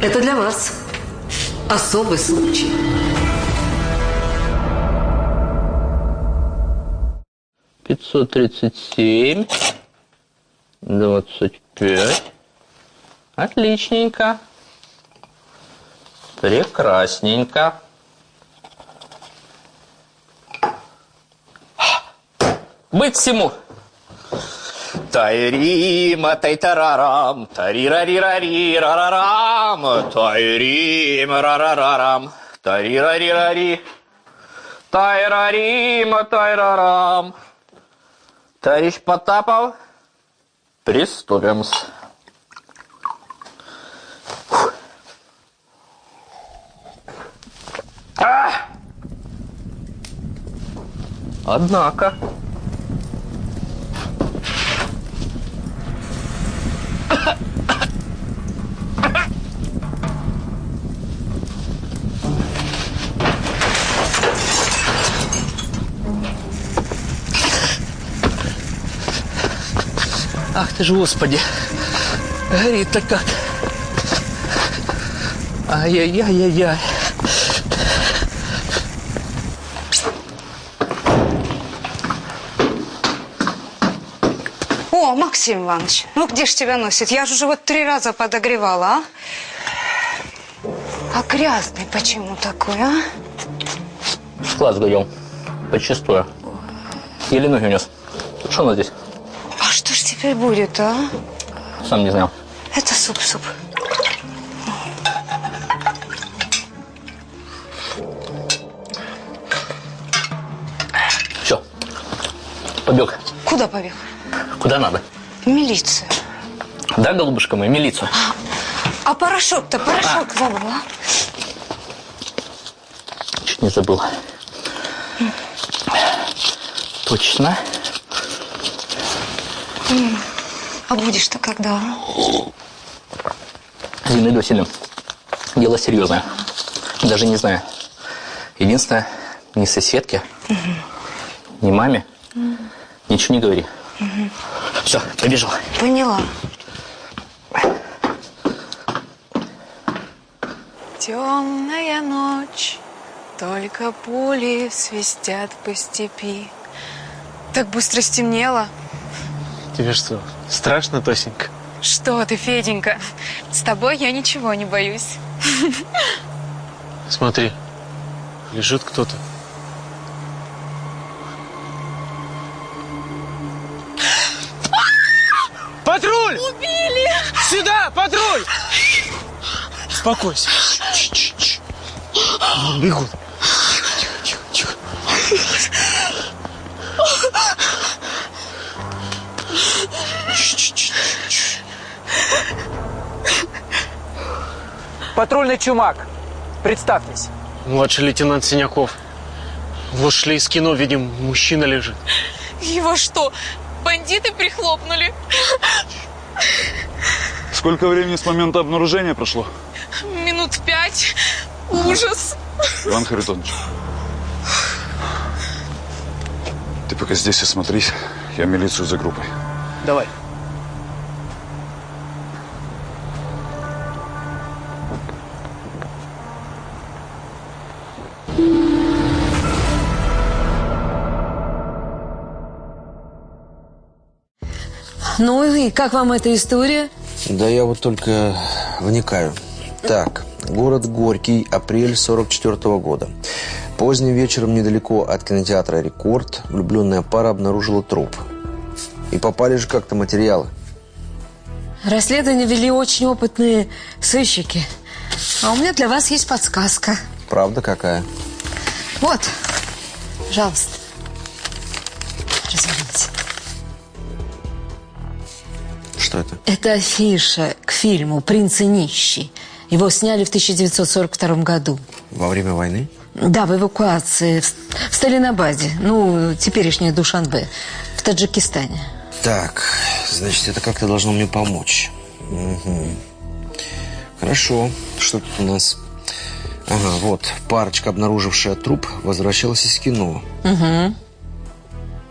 Это для вас особый случай. Пятьсот тридцать семь, двадцать пять. Отличненько. Прекрасненько. Быть всему. Тайрима, тайтарарам, тарирарирарирарарам, тайрим, рарарарам, тарирарирари, тайрарима, тайрарам. Товарищ Потапов, приступим. А! Однако... Ах ты ж, Господи, горит-то как. Ай-яй-яй-яй-яй. О, Максим Иванович, ну где ж тебя носит? Я же уже вот три раза подогревала, а? А грязный почему такой, а? Склад сгорел. Почистую. Еле ноги унес. Что у нас здесь? А теперь будет, а? Сам не знал. Это суп-суп. Все. Побег. Куда побег? Куда надо? В милицию. Да, голубушка моя, милицию. А порошок-то, порошок забыла. Чуть не забыл. Точно. А будешь-то когда? Зинаида Васильевна, дело серьезное. Даже не знаю. Единственное, ни соседке, ни маме ничего не говори. Все, побежал. Поняла. Темная ночь, только пули свистят по степи. Так быстро стемнело. Тебе что, страшно, Тосенька? Что ты, Феденька, с тобой я ничего не боюсь. Смотри, лежит кто-то. Патруль! Убили! Сюда, патруль! Успокойся. Бегут. Патрульный чумак. Представьтесь. Младший лейтенант Синяков. Вот шли из кино, видим, мужчина лежит. Его что, бандиты прихлопнули? Сколько времени с момента обнаружения прошло? Минут пять. Ужас. Иван Харитонович. Ты пока здесь осмотрись. Я милицию за группой. Давай. Ну и как вам эта история? Да я вот только вникаю. Так, город Горький, апрель 44 -го года. Поздним вечером недалеко от кинотеатра «Рекорд» влюбленная пара обнаружила труп. И попали же как-то материалы. Расследование вели очень опытные сыщики. А у меня для вас есть подсказка. Правда какая? Вот, пожалуйста. Разверните. Это? Афиша к фильму «Принц и нищий». Его сняли в 1942 году. Во время войны? Да, в эвакуации, в, в Сталинабаде, ну, теперешняя Душанбе, в Таджикистане. Так, значит, это как-то должно мне помочь. Угу. Хорошо. Что тут у нас? Ага, вот. Парочка, обнаружившая труп, возвращалась из кино. Угу.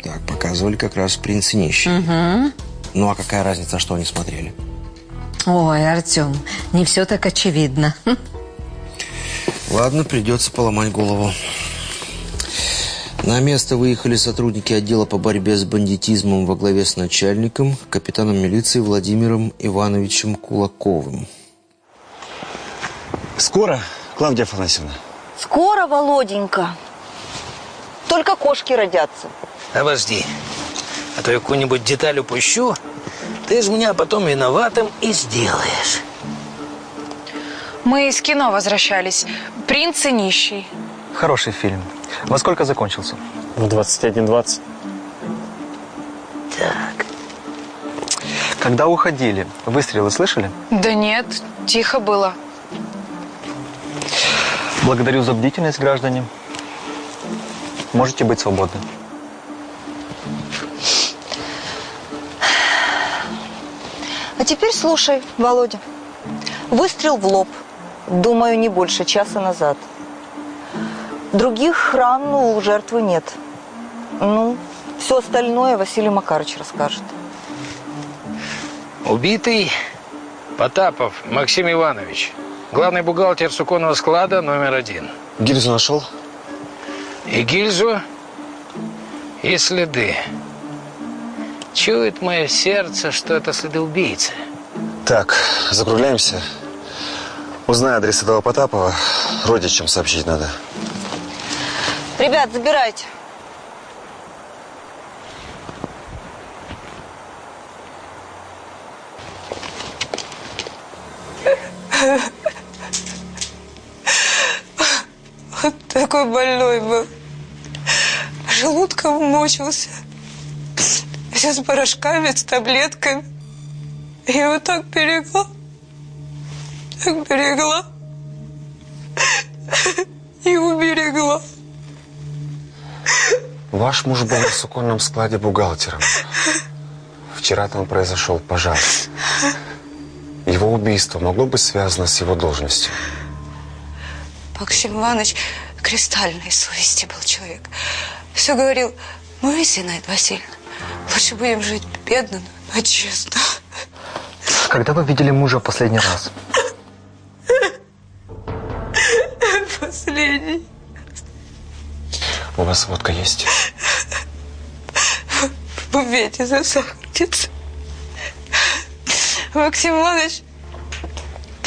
Так, показывали как раз «Принц и нищий». Угу. Ну, а какая разница, что они смотрели? Ой, Артем, не все так очевидно. Ладно, придется поломать голову. На место выехали сотрудники отдела по борьбе с бандитизмом во главе с начальником, капитаном милиции Владимиром Ивановичем Кулаковым. Скоро, Клавдия Афанасьевна? Скоро, Володенька. Только кошки родятся. Обожди. А то я какую-нибудь деталь упущу, ты же меня потом виноватым и сделаешь. Мы из кино возвращались. «Принц и нищий». Хороший фильм. Во сколько закончился? В 21.20. Так. Когда уходили, выстрелы слышали? Да нет, тихо было. Благодарю за бдительность, граждане. Можете быть свободны. А теперь слушай, Володя. Выстрел в лоб. Думаю, не больше часа назад. Других ран у жертвы нет. Ну, все остальное Василий Макарович расскажет. Убитый Потапов Максим Иванович. Главный бухгалтер суконного склада номер один. Гильзу нашел? И гильзу, и следы. Чует мое сердце, что это следы убийцы. Так, закругляемся. Узнай адрес этого Потапова. Родичам сообщить надо. Ребят, забирайте. Он такой больной был. Желудком мучился. Все с порошками, с таблетками. Я его так берегла. Так берегла. И уберегла. Ваш муж был на суконном складе бухгалтером. Вчера там произошел пожар. Его убийство могло быть связано с его должностью. Максим Иванович кристальной совести был человек. Все говорил, ну и Зинаида Васильевна, лучше будем жить бедно, но честно. Когда вы видели мужа в последний раз? Последний. У вас водка есть? В буфете засахарница. Максим Иванович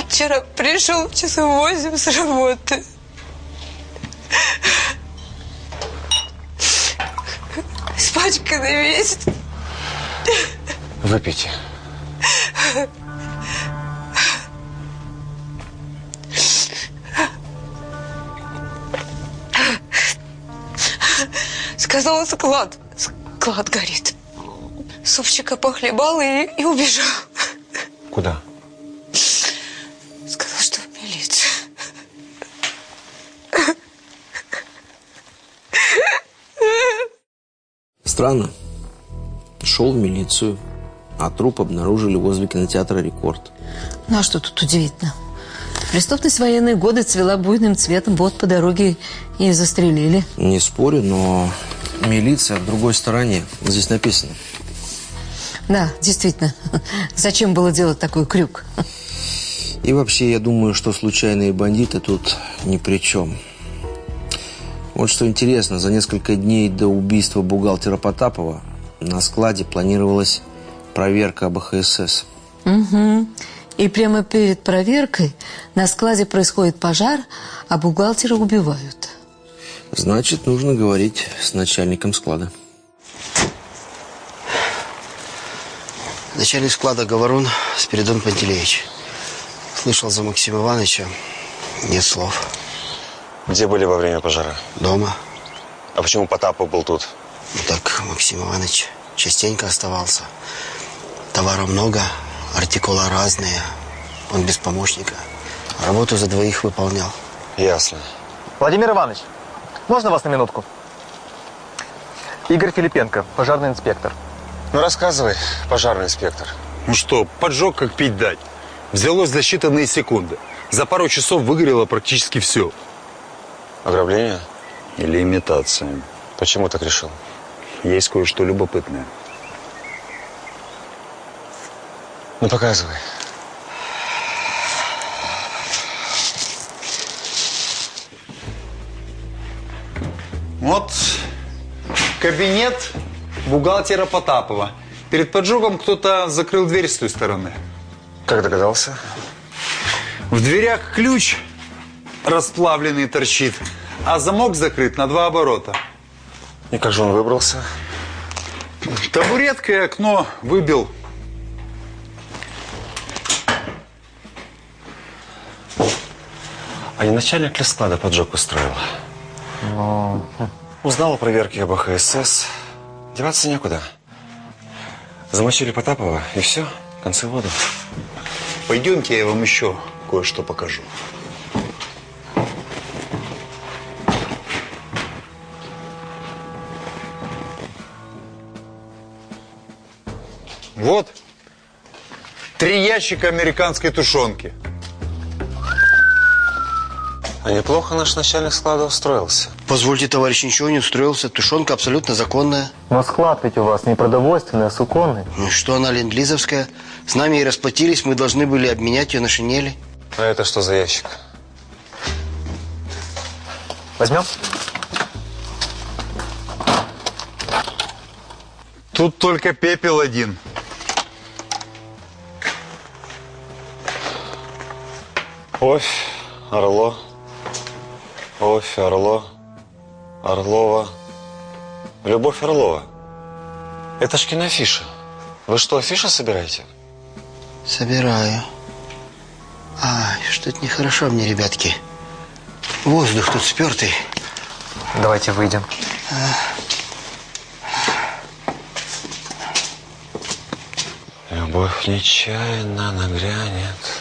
вчера пришел в часов восемь с работы. Испачканный весь. Выпейте. Сказал, склад. Склад горит. Супчика похлебал и, и убежал. Куда? Странно. Шел в милицию, а труп обнаружили возле кинотеатра «Рекорд». Ну, а что тут удивительно? Преступность в военные годы цвела буйным цветом, вот по дороге и застрелили. Не спорю, но милиция в другой стороне. Здесь написано. Да, действительно. Зачем было делать такой крюк? И вообще, я думаю, что случайные бандиты тут ни при чем. Вот что интересно, за несколько дней до убийства бухгалтера Потапова на складе планировалась проверка АБХСС. Угу. И прямо перед проверкой на складе происходит пожар, а бухгалтера убивают. Значит, нужно говорить с начальником склада. Начальник склада Говорун Спиридон Пантелеич. Слышал за Максима Ивановича. Нет слов. Где были во время пожара? Дома. А почему Потапов был тут? Ну так Максим Иванович частенько оставался. Товара много, артикула разные. Он без помощника. Работу за двоих выполнял. Ясно. Владимир Иванович, можно вас на минутку? Игорь Филипенко, пожарный инспектор. Ну, рассказывай, пожарный инспектор. Ну что, поджог как пить дать. Взялось за считанные секунды. За пару часов выгорело практически все. Ограбление? Или имитация. Почему так решил? Есть кое-что любопытное. Ну, показывай. Вот кабинет бухгалтера Потапова. Перед поджогом кто-то закрыл дверь с той стороны. Как догадался? В дверях ключ расплавленный торчит, а замок закрыт на два оборота. И как же он выбрался? Табуреткой окно выбил. А не начальник ли склада поджог устроил? Ну... Узнал о проверке об АХСС. Деваться некуда. Замочили Потапова, и все, концы в воду. Пойдемте, я вам еще кое-что покажу. Вот. Три ящика американской тушенки. А неплохо наш начальник склада устроился. Позвольте, товарищ, ничего не устроился. Тушенка абсолютно законная. Но склад ведь у вас не продовольственный, а суконный. Ну что она ленд-лизовская? С нами и расплатились, мы должны были обменять ее на шинели. А это что за ящик? Возьмем? Тут только пепел один. Овь, Орло, Овь, Орло, Орлова. Любовь Орлова. Это ж киноафиша. Вы что, афиши собираете? Собираю. Ай, что-то нехорошо мне, ребятки. Воздух тут спертый. Давайте выйдем. Любовь нечаянно нагрянет,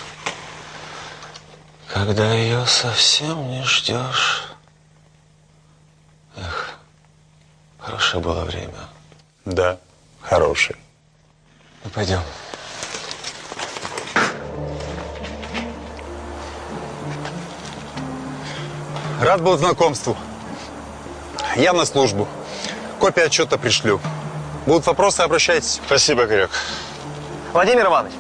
когда ее совсем не ждешь. Эх, хорошее было время. Да, хороший. Ну, пойдем. Рад был знакомству. Я на службу. Копия отчета пришлю. Будут вопросы, обращайтесь. Спасибо, Игорек. Владимир Иванович.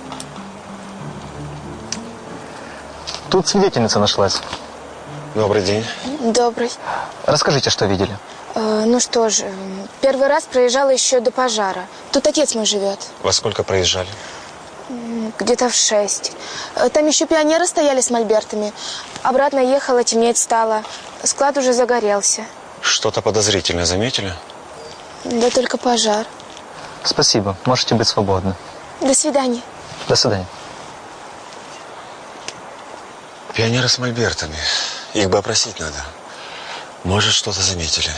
Тут свидетельница нашлась. Добрый день. Добрый. Расскажите, что видели. Э, ну что ж, э, первый раз проезжала еще до пожара. Тут отец мой живет. Во сколько проезжали? Где-то в шесть. Э, Там еще пионеры стояли с мольбертами. Обратно ехала, темнеть стало. Склад уже загорелся. Что-то подозрительное заметили? Да только пожар. Спасибо, можете быть свободны. До свидания. До свидания. Пионеры с мольбертами. Их бы опросить надо. Может, что-то заметили.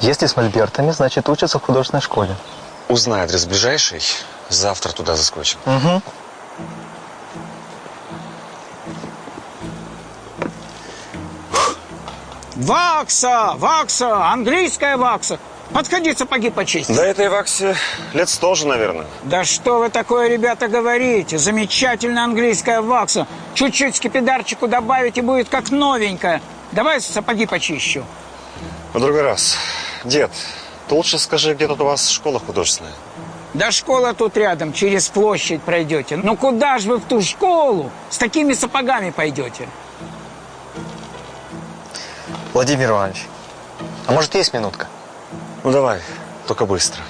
Если с мольбертами, значит, учатся в художественной школе. Узнай адрес ближайший. Завтра туда заскочим. Угу. Вакса, вакса, английская вакса. Подходи, сапоги почистить. Да этой ваксе лет сто же, наверное. Да что вы такое, ребята, говорите? Замечательная английская вакса. Чуть-чуть скипидарчику добавить и будет как новенькая. Давай сапоги почищу. В другой раз. Дед, ты лучше скажи, где тут у вас школа художественная? Да школа тут рядом, через площадь пройдете. Ну куда же вы в ту школу с такими сапогами пойдете? Владимир Иванович, а может есть минутка? Ну давай, только быстро.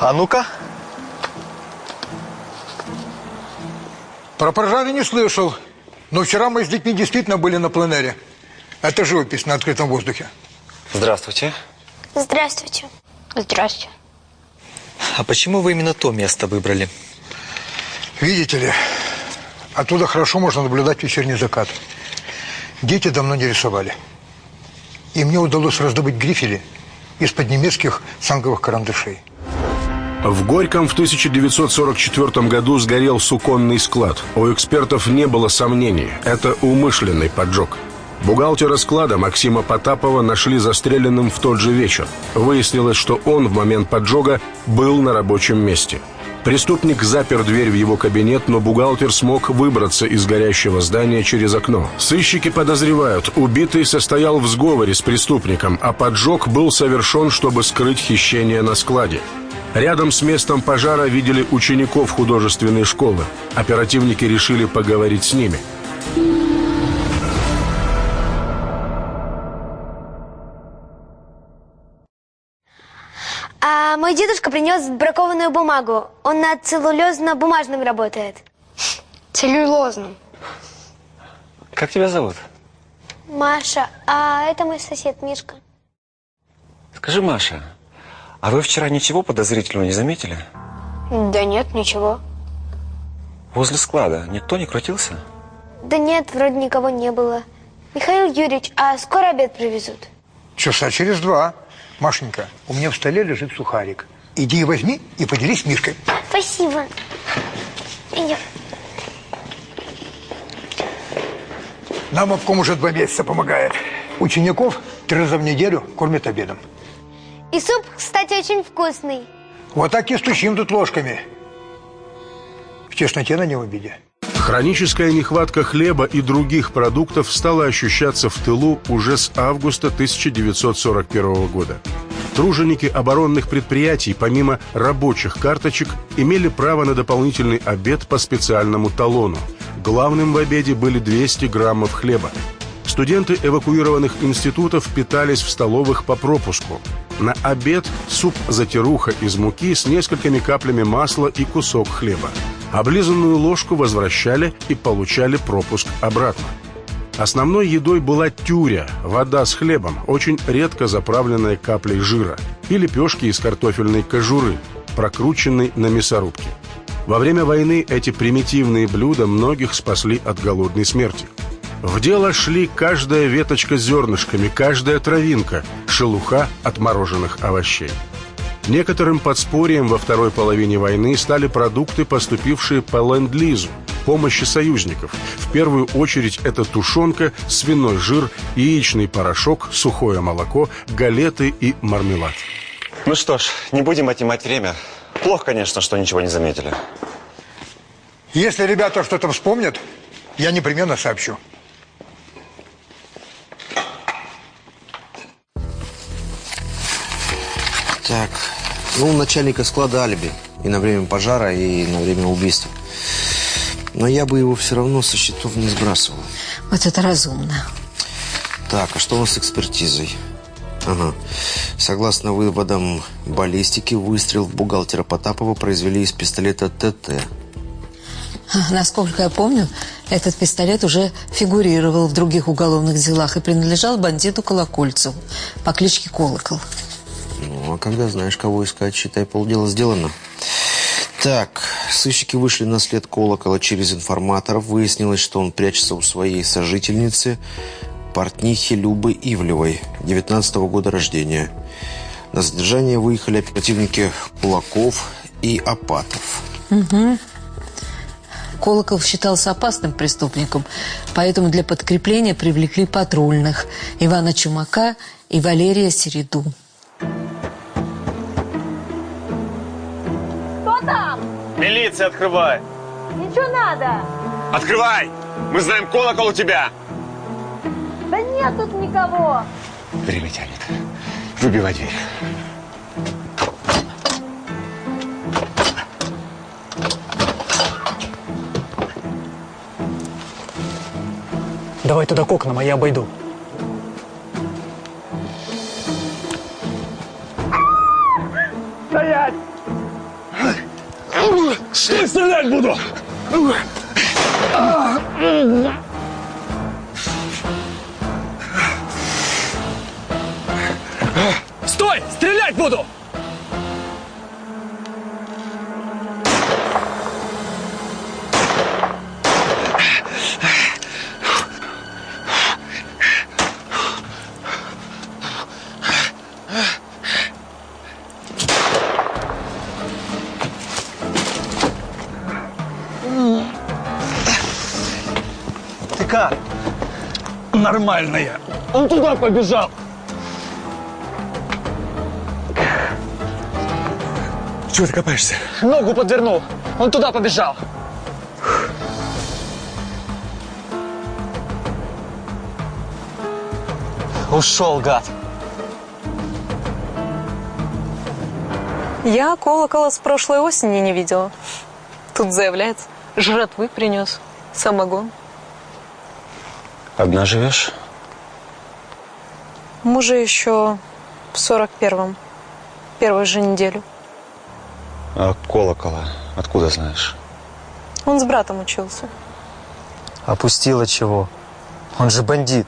А ну-ка. Про пожары не слышал. Но вчера мы с детьми действительно были на пленэре. Это живопись на открытом воздухе. Здравствуйте. Здравствуйте. Здравствуйте. А почему вы именно то место выбрали? Видите ли, оттуда хорошо можно наблюдать вечерний закат. Дети давно не рисовали. И мне удалось раздобыть грифели из-под немецких санговых карандашей. В Горьком в 1944 году сгорел суконный склад. У экспертов не было сомнений. Это умышленный поджог. Бухгалтера склада Максима Потапова нашли застреленным в тот же вечер. Выяснилось, что он в момент поджога был на рабочем месте. Преступник запер дверь в его кабинет, но бухгалтер смог выбраться из горящего здания через окно. Сыщики подозревают, убитый состоял в сговоре с преступником, а поджог был совершен, чтобы скрыть хищение на складе. Рядом с местом пожара видели учеников художественной школы. Оперативники решили поговорить с ними. А мой дедушка принес бракованную бумагу. Он на целлюлезно-бумажном работает. Целлюлозным. Как тебя зовут? Маша, а это мой сосед Мишка. Скажи, Маша, а вы вчера ничего подозрительного не заметили? Да нет, ничего. Возле склада никто не крутился? Да нет, вроде никого не было. Михаил Юрьевич, а скоро обед привезут? Часа через два. Машенька, у меня в столе лежит сухарик. Иди возьми и поделись с Мишкой. Спасибо. Идем. Нам обком уже два месяца помогает. Учеников три раза в неделю кормят обедом. И суп, кстати, очень вкусный. Вот так и стучим тут ложками. В тесноте на него обиде. Хроническая нехватка хлеба и других продуктов стала ощущаться в тылу уже с августа 1941 года. Труженики оборонных предприятий, помимо рабочих карточек, имели право на дополнительный обед по специальному талону. Главным в обеде были 200 граммов хлеба. Студенты эвакуированных институтов питались в столовых по пропуску. На обед суп-затируха из муки с несколькими каплями масла и кусок хлеба. Облизанную ложку возвращали и получали пропуск обратно. Основной едой была тюря, вода с хлебом, очень редко заправленная каплей жира, и лепешки из картофельной кожуры, прокрученной на мясорубке. Во время войны эти примитивные блюда многих спасли от голодной смерти. В дело шли каждая веточка с зернышками, каждая травинка, шелуха отмороженных овощей. Некоторым подспорьем во второй половине войны стали продукты, поступившие по ленд-лизу, помощи союзников. В первую очередь это тушенка, свиной жир, яичный порошок, сухое молоко, галеты и мармелад. Ну что ж, не будем отнимать время. Плохо, конечно, что ничего не заметили. Если ребята что-то вспомнят, я непременно сообщу. Так, ну, начальника склада алиби. И на время пожара, и на время убийства. Но я бы его все равно со счетов не сбрасывал. Вот это разумно. Так, а что у нас с экспертизой? Ага. Согласно выводам баллистики, выстрел в бухгалтера Потапова произвели из пистолета ТТ. Насколько я помню, этот пистолет уже фигурировал в других уголовных делах и принадлежал бандиту Колокольцеву по кличке Колокол. А когда знаешь, кого искать, считай, полдела сделано. Так, сыщики вышли на след колокола через информаторов. Выяснилось, что он прячется у своей сожительницы, портнихи Любы Ивлевой, 19 -го года рождения. На задержание выехали оперативники Кулаков и Апатов. Угу. Колокол считался опасным преступником, поэтому для подкрепления привлекли патрульных Ивана Чумака и Валерия Середу. Милиция, открывай! Ничего надо! Открывай! Мы знаем, колокол у тебя! Да нет тут никого! Время тянет. Выбивай дверь. Давай туда к окнам, а я обойду. Стоять! Стой, стрелять буду! Стой! Стрелять буду! закат. Нормальная. Он туда побежал. Чего ты копаешься? Ногу подвернул. Он туда побежал. Ушел, гад. Я колокола с прошлой осени не видела. Тут заявляется, жратвы принес, самогон. Одна живешь? Мужа еще в сорок первом, первую же неделю. А колокола откуда знаешь? Он с братом учился. Опустила чего? Он же бандит.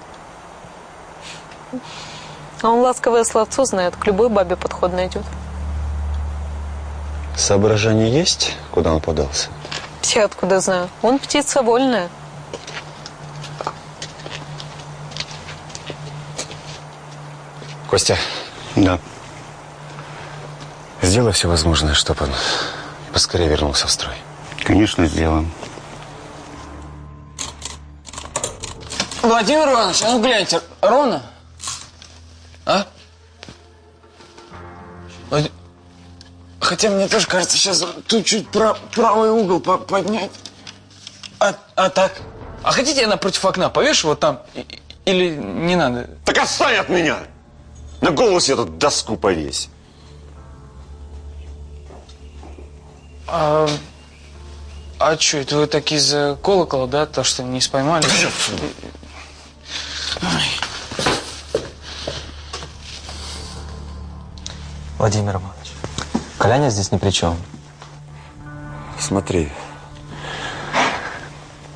А он ласковое словцо знает, к любой бабе подход найдет. Соображение есть, куда он подался? Я откуда знаю? Он птица вольная. Костя. Да. Сделай все возможное, чтобы он поскорее вернулся в строй. Конечно, сделаем. Владимир Иванович, а ну гляньте, ровно? А? Влад- Хотя мне тоже кажется, сейчас тут чуть пра- правый угол по- поднять. А, а так? А хотите я напротив окна повешу вот там? Или не надо? Так отстань от меня! На голову себе эту доску повесь. А, а что, это вы так из-за колокола, да? То, что не споймали? Владимир Иванович, Коляня здесь ни при чем. Смотри.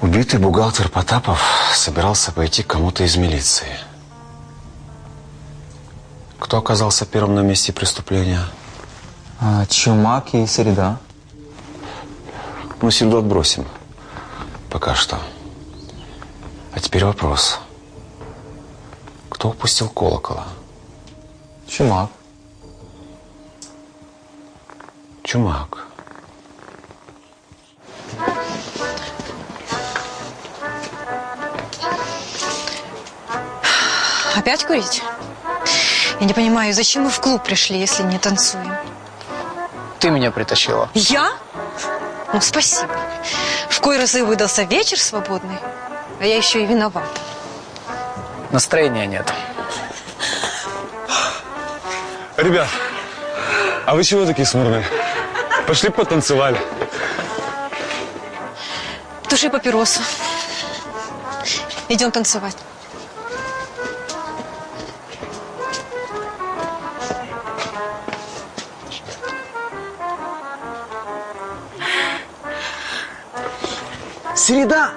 Убитый бухгалтер Потапов собирался пойти к кому-то из милиции. Кто оказался первым на месте преступления? А, Чумак и Середа. Ну, Сельду отбросим. Пока что. А теперь вопрос. Кто упустил колокола? Чумак. Чумак. Опять курить? Я не понимаю, зачем мы в клуб пришли, если не танцуем? Ты меня притащила. Я? Ну, спасибо. В кой разы выдался вечер свободный, а я еще и виновата. Настроения нет. Ребят, а вы чего такие смурные? Пошли потанцевали. Туши папиросу. Идем танцевать. Среда!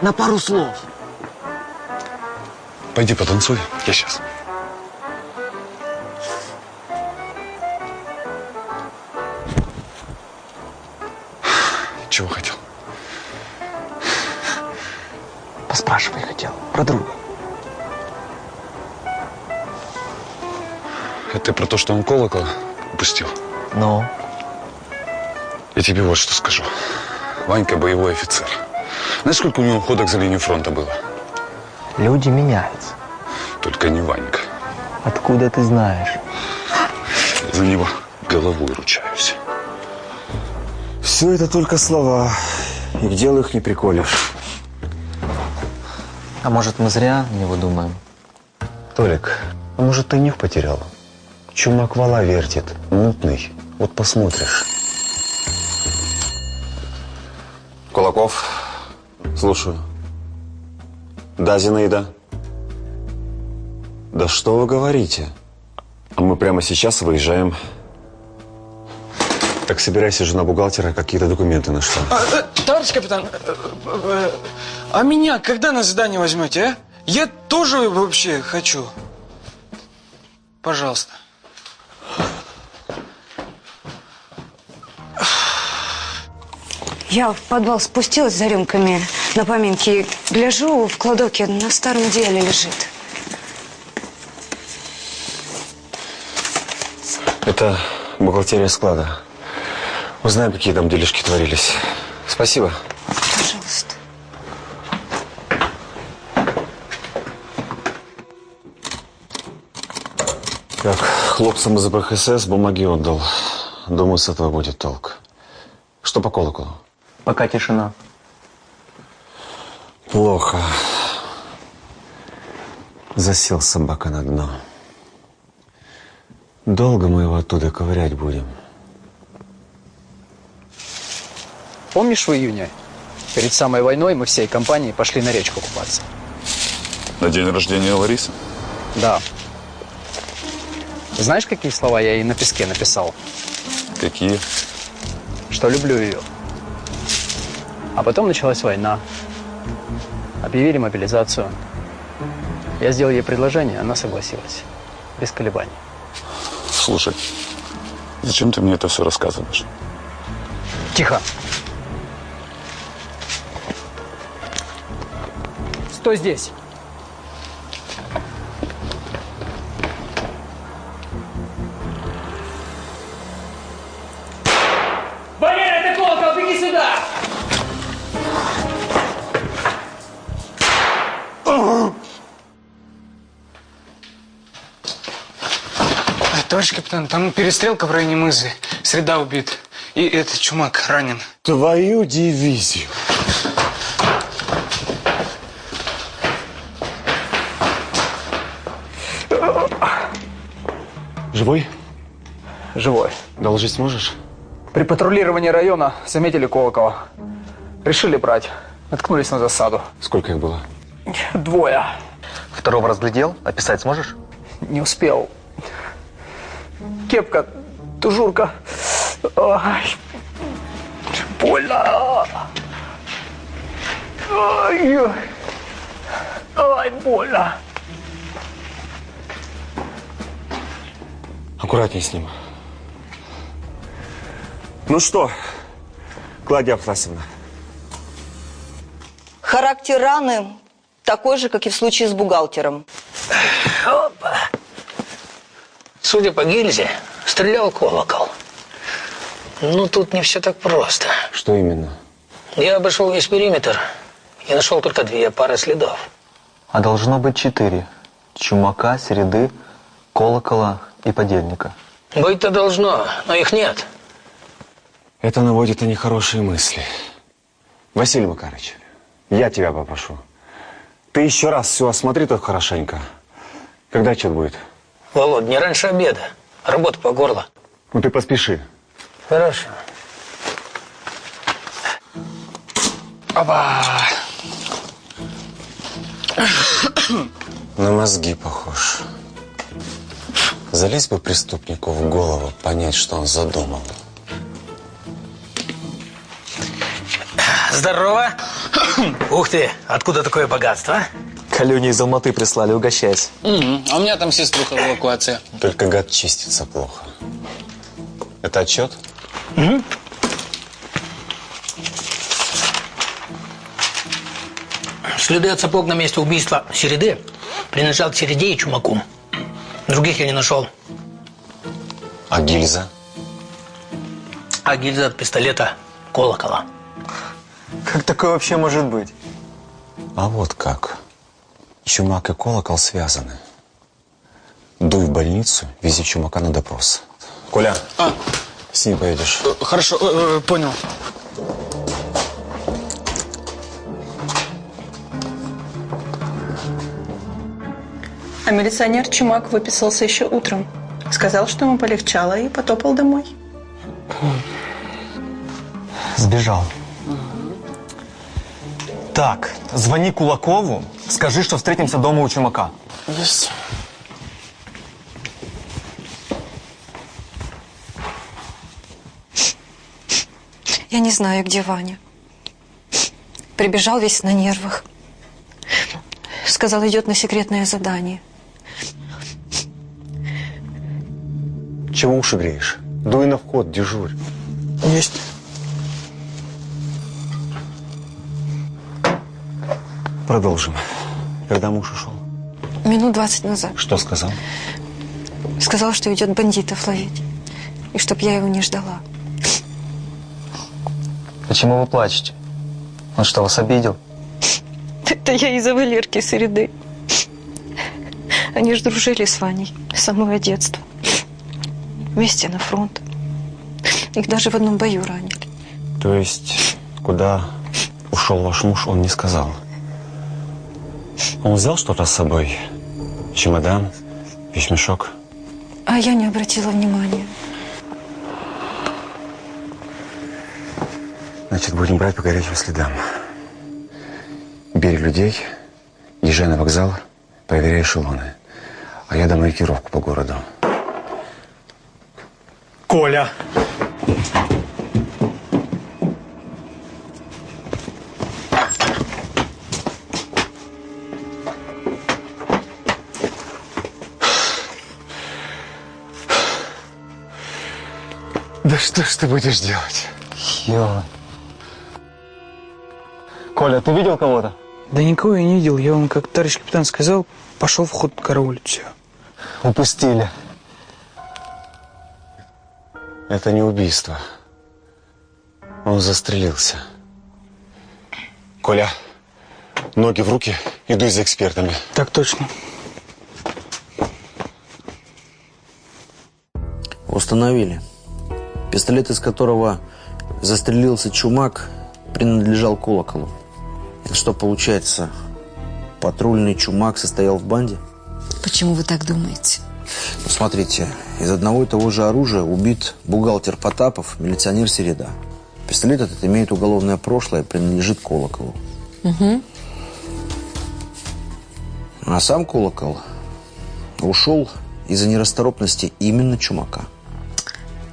На пару слов. Пойди потанцуй, я сейчас. Чего хотел? Поспрашивай хотел. Про друга. Это ты про то, что он колокол упустил? Ну? Я тебе вот что скажу. Ванька боевой офицер. Знаешь, сколько у него ходок за линию фронта было? Люди меняются. Только не Ванька. Откуда ты знаешь? За него головой ручаюсь. Все это только слова. И к делу их не приколешь. А может, мы зря на него думаем? Толик, а может, ты нюх потерял? Чумак вала вертит, мутный. Вот посмотришь. Кулаков, слушаю. Да, Зинаида? Да что вы говорите? Мы прямо сейчас выезжаем. Так собирайся, жена бухгалтера какие-то документы нашла. А, э, товарищ капитан, э, э, а меня когда на задание возьмете, а? Я тоже вообще хочу. Пожалуйста. Я в подвал спустилась за рюмками на поминки. Гляжу, в кладовке на старом деле лежит. Это бухгалтерия склада. Узнаем, какие там делишки творились. Спасибо. Пожалуйста. Так, хлопцам из БХСС бумаги отдал. Думаю, с этого будет толк. Что по колоколу? Пока тишина. Плохо. Засел собака на дно. Долго мы его оттуда ковырять будем. Помнишь в июне? Перед самой войной мы всей компанией пошли на речку купаться. На день рождения Ларисы? Да. Знаешь, какие слова я ей на песке написал? Какие? Что люблю ее. А потом началась война. Объявили мобилизацию. Я сделал ей предложение, она согласилась. Без колебаний. Слушай, зачем ты мне это все рассказываешь? Тихо. Стой здесь. Капитан, там перестрелка в районе Мызы. Среда убит. И этот чумак ранен. Твою дивизию. Живой? Живой. Доложить сможешь? При патрулировании района заметили Колокола. Решили брать. Наткнулись на засаду. Сколько их было? Двое. Второго разглядел? Описать сможешь? Не успел. Кепка, тужурка. Ай, больно. Ай, ай, больно. Аккуратней с ним. Ну что, Кладия Афрасьевна, Характер раны такой же, как и в случае с бухгалтером. Опа. Судя по гильзе, стрелял колокол. Ну, тут не все так просто. что именно? Я обошел весь периметр и нашел только две пары следов. А должно быть четыре. Чумака, Середы, Колокола и Подельника. Быть-то должно, но их нет. Это наводит на нехорошие мысли. Василий Макарович, я тебя попрошу. Ты еще раз все осмотри тут хорошенько. Когда отчет будет? Володь, не раньше обеда. Работа по горло. Ну ты поспеши. Хорошо. Оба. На мозги похож. Залезь бы преступнику в голову, понять, что он задумал. Здорово. Ух ты, откуда такое богатство? А? Калюни из Алматы прислали, угощайся. Мгм. А у меня там сеструха в эвакуации. Только гад чистится плохо. Это отчет? Следы от сапог на месте убийства Середы принадлежат Середе и Чумаку. Других я не нашел. А гильза? А гильза от пистолета колокола. Как такое вообще может быть? А вот как. Чумак и колокол связаны. Дуй в больницу, вези чумака на допрос. Коля, с ним поедешь. Хорошо, э, э, понял. А милиционер Чумак выписался еще утром. Сказал, что ему полегчало и потопал домой. Сбежал. Так, звони Кулакову, скажи, что встретимся дома у Чумака. Есть. Я не знаю, где Ваня. Прибежал весь на нервах. Сказал, идет на секретное задание. Чего уши греешь? Дуй на вход, дежурь. Есть. Продолжим. Когда муж ушел? Минут двадцать назад. Что сказал? Сказал, что идет бандитов ловить. И чтоб я его не ждала. Почему вы плачете? Он что, вас обидел? Это я из-за Валерки среды. Они же дружили с Ваней с самого детства. Вместе на фронт. Их даже в одном бою ранили. То есть, куда ушел ваш муж, он не сказал? Он взял что-то с собой? Чемодан? Вещмешок? А я не обратила внимания. Значит, будем брать по горячим следам. Бери людей, езжай на вокзал, проверяй эшелоны. А я дам ориентировку по городу. Коля! Да что ж ты будешь делать? Ё. Коля, ты видел кого-то? Да никого я не видел. Я вам, как товарищ капитан сказал, пошел в ход караулить все. Упустили. Это не убийство. Он застрелился. Коля, ноги в руки, иду за экспертами. Так точно. Установили. Пистолет, из которого застрелился Чумак, принадлежал Колоколу. Это что получается? Патрульный Чумак состоял в банде? Почему вы так думаете? Ну, смотрите, из одного и того же оружия убит бухгалтер Потапов, милиционер Середа. Пистолет этот имеет уголовное прошлое, принадлежит Колоколу. Угу. А сам Колокол ушел из-за нерасторопности именно Чумака.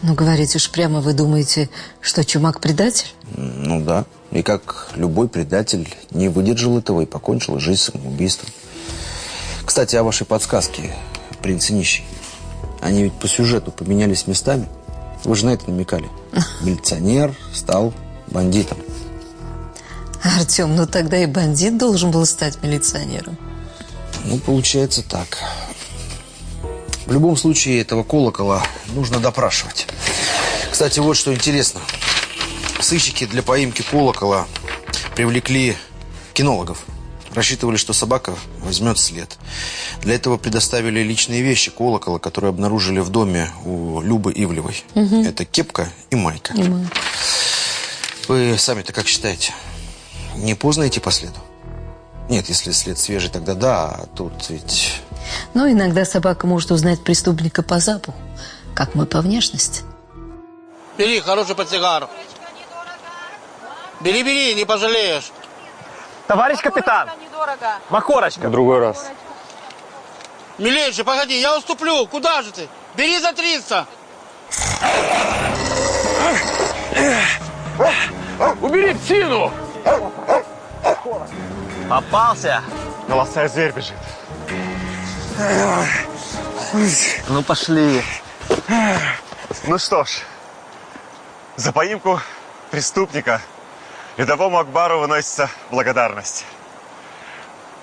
Ну, говорите уж прямо, вы думаете, что Чумак предатель? Ну да. И как любой предатель не выдержал этого и покончил жизнь самоубийством. Кстати, о вашей подсказке, принц и нищий. Они ведь по сюжету поменялись местами. Вы же на это намекали. Милиционер стал бандитом. Артем, ну тогда и бандит должен был стать милиционером. Ну, получается так. В любом случае, этого колокола нужно допрашивать. Кстати, вот что интересно. Сыщики для поимки колокола привлекли кинологов. Рассчитывали, что собака возьмет след. Для этого предоставили личные вещи колокола, которые обнаружили в доме у Любы Ивлевой. Мгм. Это кепка и майка. И. Вы сами-то как считаете? Не поздно идти по следу? Нет, если след свежий, тогда да, а тут ведь... Но иногда собака может узнать преступника по запаху, как мы по внешности. Бери, хороший портсигар. Бери, бери, не пожалеешь. Товарищ капитан! Макорочка! В другой раз. Милейший, погоди, я уступлю. Куда же ты? Бери за 300. Убери псину! Попался! Голосая зверь бежит. Ну, пошли. Ну что ж, за поимку преступника рядовому Акбару выносится благодарность.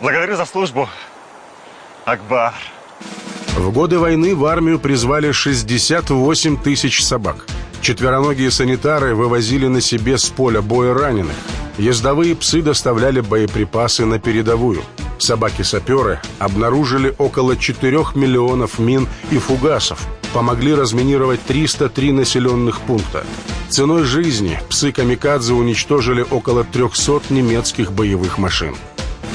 Благодарю за службу, Акбар. В годы войны в армию призвали 68 тысяч собак. Четвероногие санитары вывозили на себе с поля боя раненых. Ездовые псы доставляли боеприпасы на передовую. Собаки-саперы обнаружили около 4 миллионов мин и фугасов, помогли разминировать 303 населенных пункта. Ценой жизни псы-камикадзе уничтожили около 300 немецких боевых машин.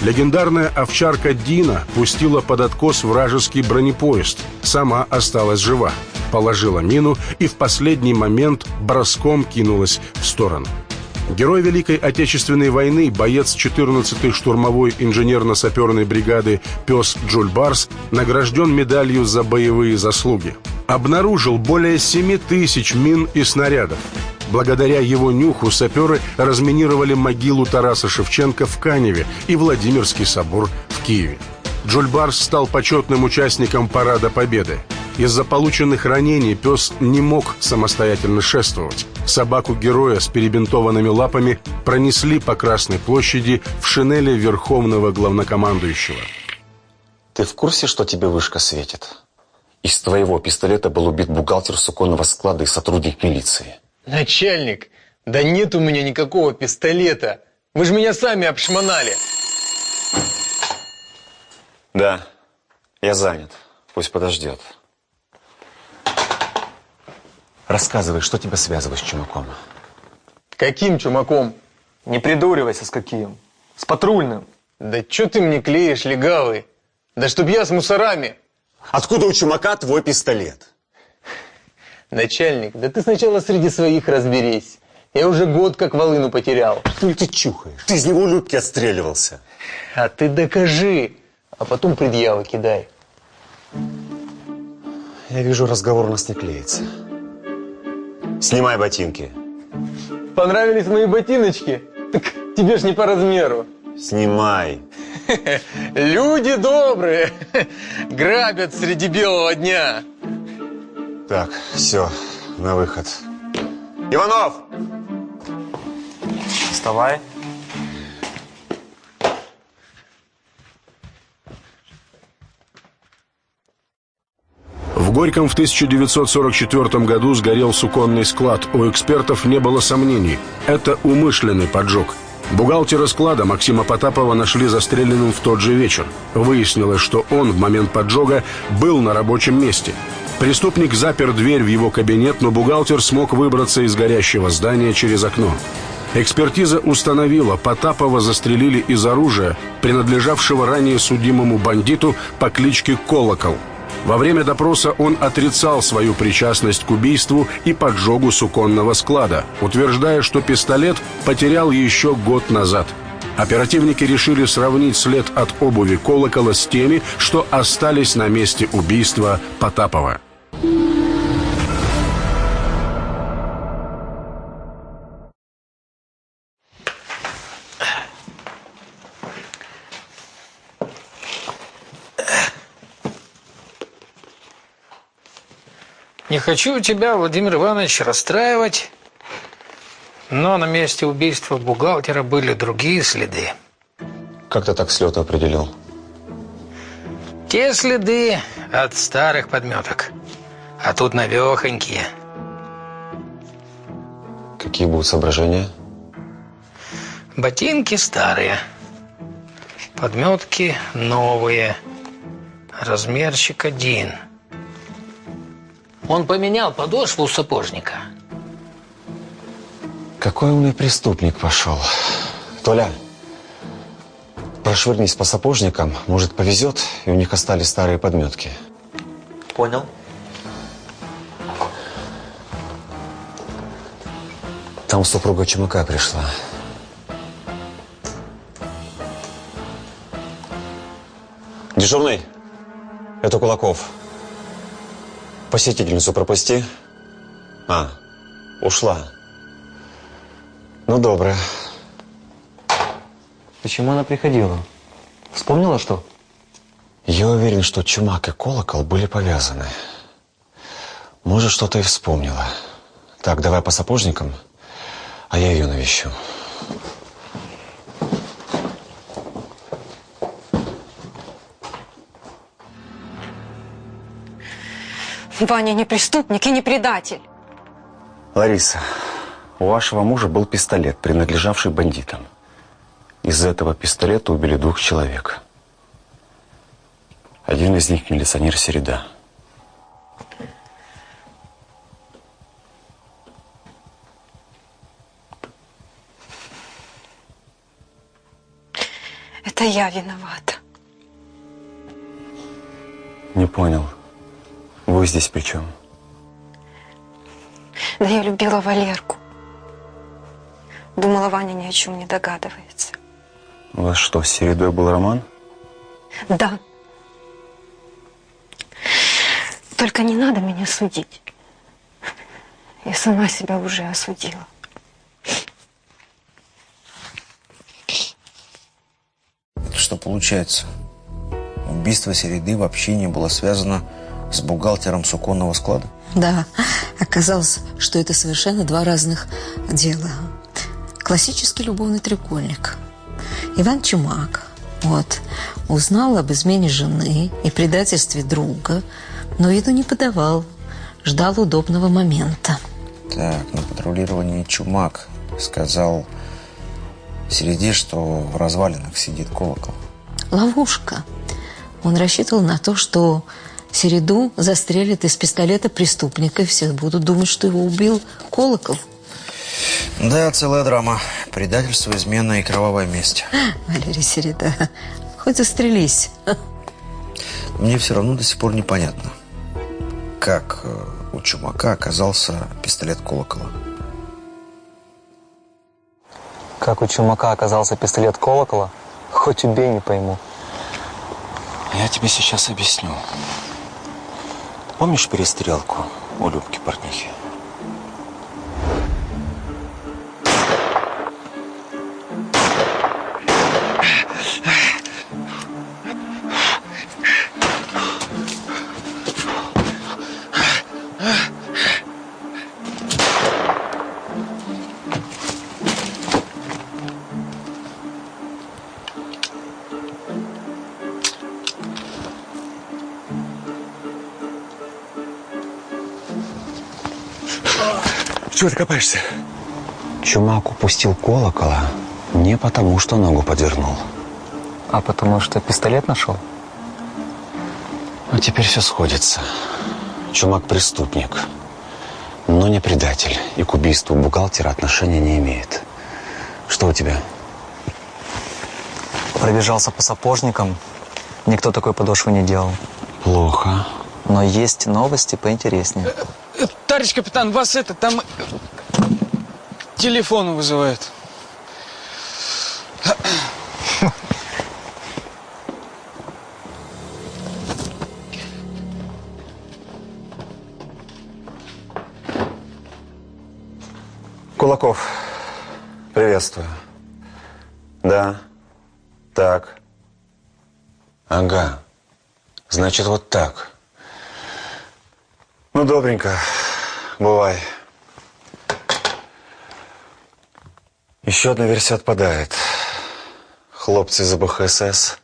Легендарная овчарка Дина пустила под откос вражеский бронепоезд. Сама осталась жива. Положила мину и в последний момент броском кинулась в сторону. Герой Великой Отечественной войны, боец 14-й штурмовой инженерно-саперной бригады «Пес Джуль Барс» награжден медалью за боевые заслуги. Обнаружил более 7 тысяч мин и снарядов. Благодаря его нюху саперы разминировали могилу Тараса Шевченко в Каневе и Владимирский собор в Киеве. Джульбарс стал почетным участником Парада Победы. Из-за полученных ранений пес не мог самостоятельно шествовать. Собаку-героя с перебинтованными лапами пронесли по Красной площади в шинели верховного главнокомандующего. Ты в курсе, что тебе вышка светит? Из твоего пистолета был убит бухгалтер суконного склада и сотрудник милиции. Начальник, да нет у меня никакого пистолета. Вы же меня сами обшмонали. Да, Я занят. Пусть подождет. Рассказывай, что тебя связывает с Чумаком? Каким чумаком? Не придуривайся с каким. С патрульным. Да что ты мне клеишь, легавый? Да чтоб я с мусорами. Откуда у Чумака твой пистолет? Начальник, да ты сначала среди своих разберись. Я уже год как волыну потерял. Что ты чухаешь? Ты из него улыбки отстреливался. А ты докажи, а потом предъявы кидай. Я вижу, разговор у нас не клеится. Снимай ботинки. Понравились мои ботиночки? Так тебе ж не по размеру. Снимай. Люди добрые, грабят среди белого дня. Так, все, на выход. Иванов! Вставай. В Горьком в 1944 году сгорел суконный склад. У экспертов не было сомнений. Это умышленный поджог. Бухгалтера склада Максима Потапова нашли застреленным в тот же вечер. Выяснилось, что он в момент поджога был на рабочем месте. Преступник запер дверь в его кабинет, но бухгалтер смог выбраться из горящего здания через окно. Экспертиза установила, Потапова застрелили из оружия, принадлежавшего ранее судимому бандиту по кличке Колокол. Во время допроса он отрицал свою причастность к убийству и поджогу суконного склада, утверждая, что пистолет потерял еще год назад. Оперативники решили сравнить след от обуви Колокола с теми, что остались на месте убийства Потапова. Не хочу тебя, Владимир Иванович, расстраивать, но на месте убийства бухгалтера были другие следы. Как ты так с лета определил? Те следы от старых подметок, а тут навехонькие. Какие будут соображения? Ботинки старые, подметки новые, размерчик один. Он поменял подошву у сапожника. Какой умный преступник пошел. Толя, прошвырнись по сапожникам, может повезет, и у них остались старые подметки. Понял. Там супруга Чумака пришла. Дежурный, это Кулаков. Посетительницу пропусти. А, ушла. Ну, доброе. Почему она приходила? Вспомнила что? Я уверен, что Чумак и Колокол были повязаны. Может, что-то и вспомнила. Так, давай по сапожникам, а я ее навещу. Ваня не преступник и не предатель. Лариса, у вашего мужа был пистолет, принадлежавший бандитам. Из этого пистолета убили двух человек. Один из них милиционер Середа. Это я виновата. Не понял. Вы здесь при чем? Да я любила Валерку. Думала, Ваня ни о чем не догадывается. У вас что, с Середой был роман? Да. Только не надо меня судить. Я сама себя уже осудила. Это что получается? Убийство Середы вообще не было связано с бухгалтером суконного склада? Да, оказалось, что это совершенно два разных дела. Классический любовный треугольник. Иван Чумак, вот, узнал об измене жены и предательстве друга, но виду не подавал, ждал удобного момента. Так, на патрулировании Чумак сказал Середе, что в развалинах сидит колокол. Ловушка. Он рассчитывал на то, что Середу застрелят из пистолета преступника, и все будут думать, что его убил Колокол. Да, целая драма. Предательство, измена и кровавая месть. Валерий Середа, хоть застрелись. Мне все равно до сих пор непонятно, как э, у Чумака оказался пистолет колокола. Как у Чумака оказался пистолет колокола, хоть убей, не пойму. Я тебе сейчас объясню. Помнишь перестрелку у Любки Портнихи? Чего ты копаешься? Чумак упустил колокола не потому, что ногу подвернул. А потому что пистолет нашел? А теперь все сходится. Чумак преступник, но не предатель. И к убийству бухгалтера отношения не имеет. Что у тебя? Пробежался по сапожникам. Никто такой подошвы не делал. Плохо. Но есть новости поинтереснее. Товарищ капитан, вас это там телефон вызывает. Кулаков, приветствую. Да, так. Ага, значит вот так. Ну, добренько, бывай. Еще одна версия отпадает. Хлопцы из АБХСС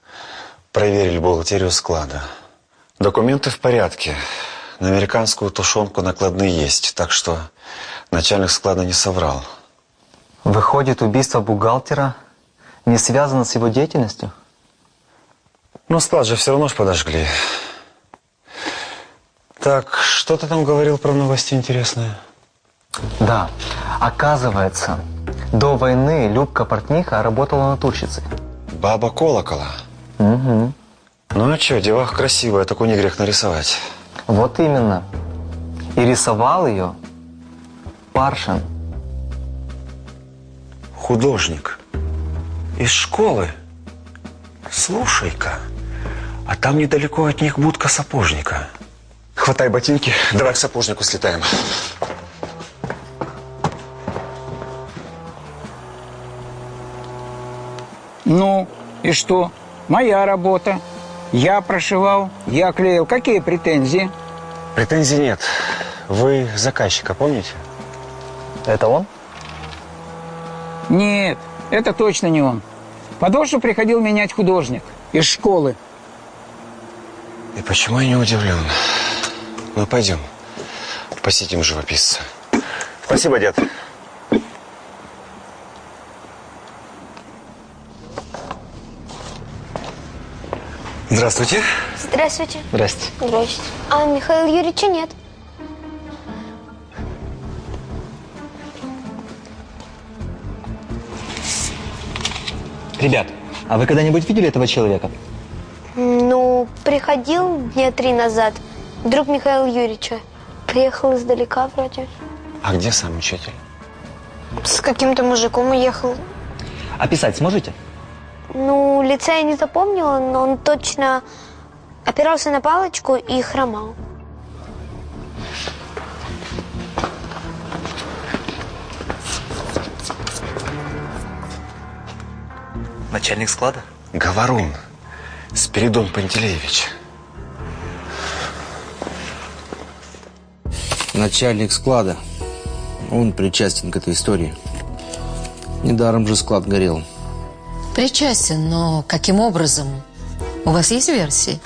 проверили бухгалтерию склада. Документы в порядке. На американскую тушенку накладные есть, так что начальник склада не соврал. Выходит, убийство бухгалтера не связано с его деятельностью? Ну, склад же все равно ж подожгли. Так, что ты там говорил про новости интересные? Да. Оказывается, до войны Любка Портниха работала натурщицей. Баба колокола. Угу. Ну а что, девах красивая, такой не грех нарисовать. Вот именно. И рисовал ее Паршин. Художник. Из школы. Слушай-ка, а там недалеко от них будка сапожника. Хватай ботинки, давай к сапожнику слетаем. Ну, и что? Моя работа. Я прошивал, я клеил. Какие претензии? Претензий нет. Вы заказчика помните? Это он? Нет, это точно не он. Подошву приходил менять художник из школы. И почему я не удивлен? Ну, пойдем. Посетим живописца. Спасибо, дед. Здравствуйте. Здравствуйте. Здрасте. Здрасте. А Михаила Юрьевича нет. Ребят, а вы когда-нибудь видели этого человека? Ну, приходил дня три назад друг Михаила Юрьевича. Приехал издалека вроде. А где сам учитель? С каким-то мужиком уехал. Описать сможете? Ну, лица я не запомнила, но он точно опирался на палочку и хромал. Начальник склада? Говорун. Спиридон Пантелеевич. Начальник склада. Он причастен к этой истории. Недаром же склад горел. Причастен, но каким образом? У вас есть версии?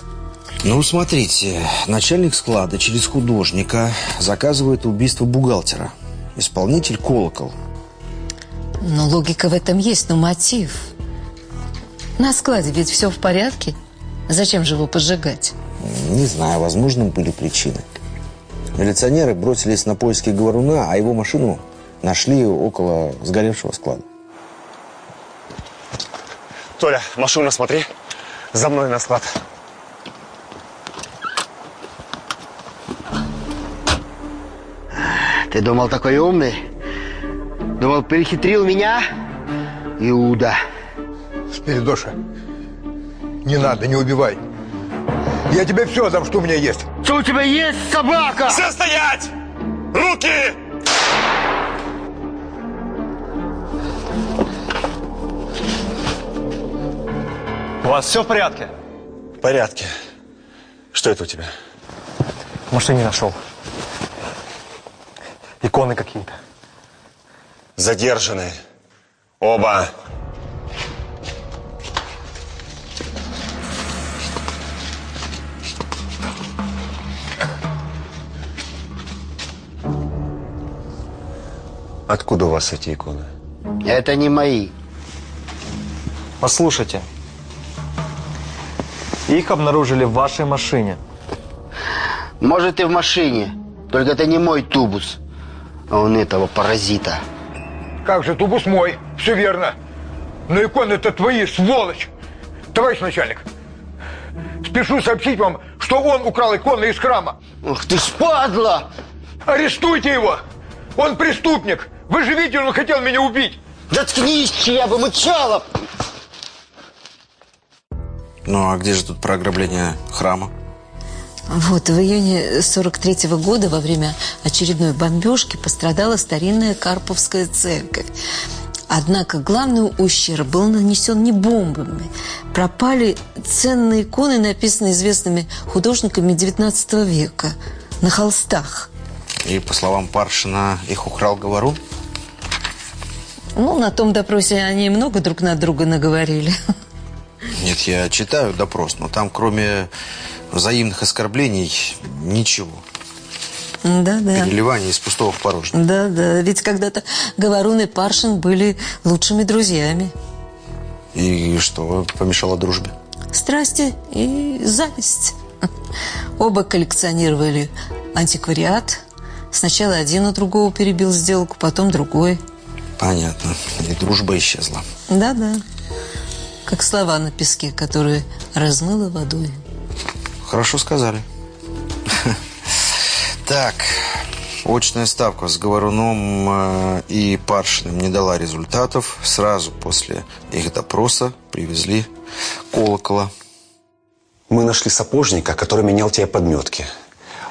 Ну, смотрите, начальник склада через художника заказывает убийство бухгалтера. Исполнитель колокол. Но логика в этом есть, но мотив. На складе ведь все в порядке. Зачем же его поджигать? Не знаю, возможно, были причины. Милиционеры бросились на поиски говоруна, а его машину нашли около сгоревшего склада. Толя, машину смотри. За мной на склад. Ты думал такой умный? Думал, перехитрил меня? Иуда. Спиридоша, не надо, не убивай. Я тебе все дам, что у меня есть. Что у тебя есть, собака? Все стоять! Руки! У вас все в порядке? В порядке. Что это у тебя? В машине нашел. Иконы какие-то. Задержаны. Оба. Откуда у вас эти иконы? Это не мои. Послушайте. Их обнаружили в вашей машине. Может и в машине. Только это не мой тубус. А он этого паразита. Как же, тубус мой. Все верно. Но иконы-то твои, сволочь. Товарищ начальник, спешу сообщить вам, что он украл иконы из храма. Ух ты ж падла! Арестуйте его! Он преступник! Вы же видели, он хотел меня убить! Заткнись, я бы мычала! Ну а где же тут про ограбление храма? Вот, в июне 43 -го года во время очередной бомбежки пострадала старинная Карповская церковь. Однако главный ущерб был нанесен не бомбами. Пропали ценные иконы, написанные известными художниками XIX века на холстах. И, по словам Паршина, их украл Говорун? Ну, на том допросе они много друг на друга наговорили. Нет, я читаю допрос, но там кроме взаимных оскорблений ничего. Да, да. Переливание из пустого в порожнее. Да, да. Ведь когда-то Говорун и Паршин были лучшими друзьями. И что помешало дружбе? Страсти и зависть. Оба коллекционировали антиквариат. Сначала один у другого перебил сделку, потом другой. Понятно. И дружба исчезла. Да, да. Как слова на песке, которые размыло водой. Хорошо сказали. Так, очная ставка с Говоруном э, и Паршиным не дала результатов. Сразу после их допроса привезли колокола. Мы нашли сапожника, который менял тебе подметки.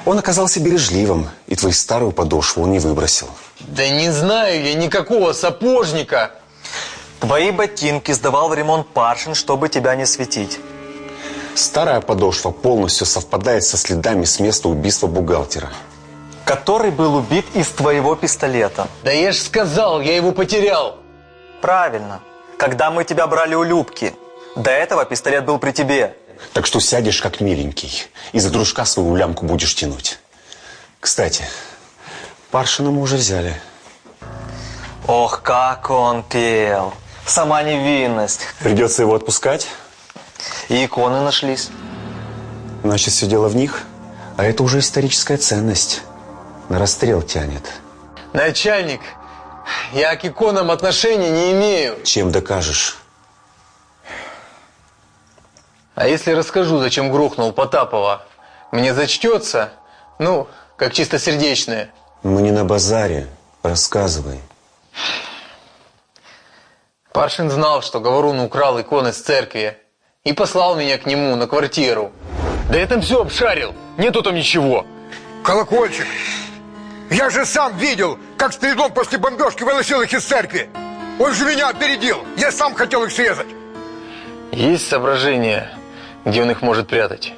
Он оказался бережливым, и твою старую подошву он не выбросил. Да не знаю я никакого сапожника. Твои ботинки сдавал в ремонт Паршин, чтобы тебя не светить. Старая подошва полностью совпадает со следами с места убийства бухгалтера. Который был убит из твоего пистолета. Да я ж сказал, я его потерял. Правильно. Когда мы тебя брали у Любки. До этого пистолет был при тебе. Так что сядешь как миленький и за дружка свою лямку будешь тянуть. Кстати, Паршина мы уже взяли. Ох, как он пел. Сама невинность. Придется его отпускать? И иконы нашлись. Значит, все дело в них? А это уже историческая ценность. На расстрел тянет. Начальник, я к иконам отношения не имею. Чем докажешь? А если расскажу, зачем грохнул Потапова, мне зачтется, ну, как чистосердечное. Мы не на базаре. Рассказывай. Паршин знал, что Говорун украл иконы с церкви и послал меня к нему на квартиру. Да я там все обшарил, нету там ничего. Колокольчик, я же сам видел, как Спиридон после бомбежки выносил их из церкви. Он же меня опередил. Я сам хотел их срезать. Есть соображение, где он их может прятать?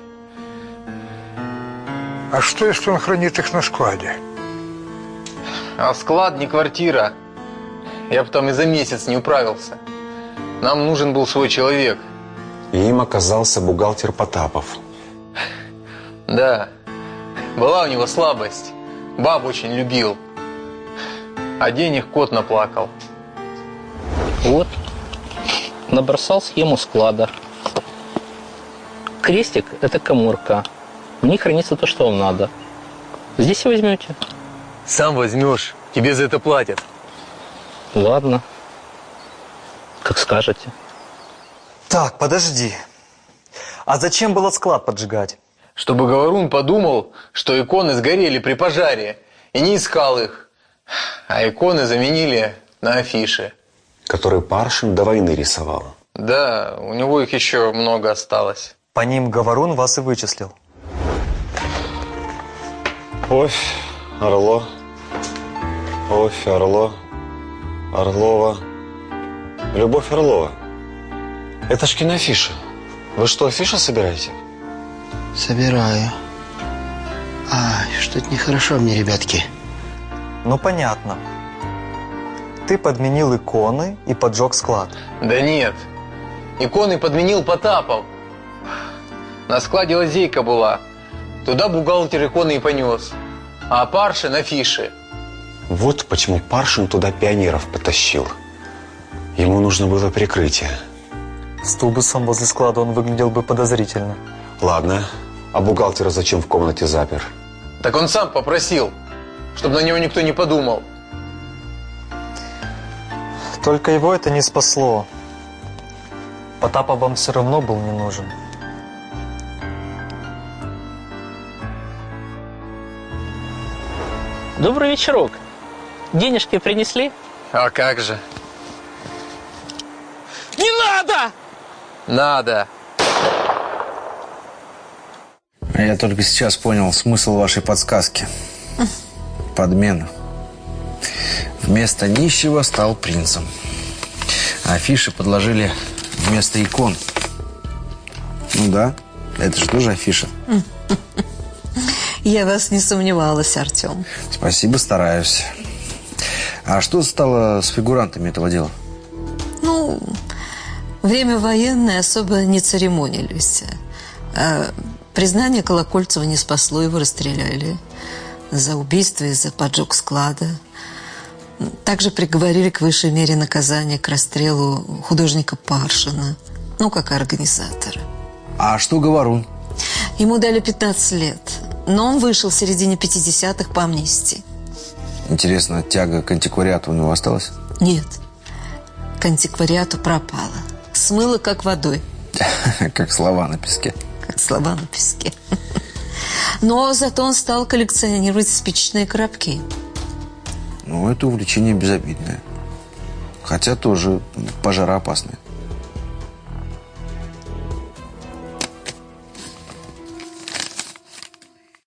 А что, если он хранит их на складе? А склад не квартира. Я бы там и за месяц не управился. Нам нужен был свой человек. И им оказался бухгалтер Потапов. Да, была у него слабость. Баб очень любил. А денег кот наплакал. Вот, набросал схему склада. Крестик – это коморка. В ней хранится то, что вам надо. Здесь и возьмете. Сам возьмешь. Тебе за это платят. Ладно. Как скажете. Так, подожди. А зачем было склад поджигать? Чтобы Говорун подумал, что иконы сгорели при пожаре, и не искал их. А иконы заменили на афиши. Который Паршин до войны рисовал. Да, у него их еще много осталось. По ним Говорун вас и вычислил. Овь, Орло, Овь, Орло, Орлова, Любовь Орлова. Это ж киноафиша. Вы что, афишу собираете? Собираю. Ай, что-то нехорошо мне, ребятки. Ну, понятно. Ты подменил иконы и поджег склад. Да нет. Иконы подменил Потапов. На складе лазейка была. Туда бухгалтер иконы и понес. А Паршин афиши. Вот почему Паршин туда пионеров потащил. Ему нужно было прикрытие. С тубусом возле склада он выглядел бы подозрительно. Ладно, а бухгалтера зачем в комнате запер? Так он сам попросил, чтобы на него никто не подумал. Только его это не спасло. Потапа вам все равно был не нужен. Добрый вечерок. Денежки принесли? А как же? Не надо! Надо. А Я только сейчас понял смысл вашей подсказки. Подмена. Вместо нищего стал принцем. Афиши подложили вместо икон. Ну да, это же тоже афиша. Я вас не сомневалась, Артем. Спасибо, стараюсь. А что стало с фигурантами этого дела? Ну, время военное особо не церемонились. А признание Колокольцева не спасло, его расстреляли. За убийство и за поджог склада. Также приговорили к высшей мере наказания к расстрелу художника Паршина. Ну, как организатора. А что Говорун? Ему дали 15 лет. Но он вышел в середине 50-х по амнистии. Интересно, тяга к антиквариату у него осталась? Нет. К антиквариату пропала. Смыло как водой. Как слова на песке. Как слова на песке. Но зато он стал коллекционировать спичечные коробки. Ну, это увлечение безобидное. Хотя тоже пожароопасное.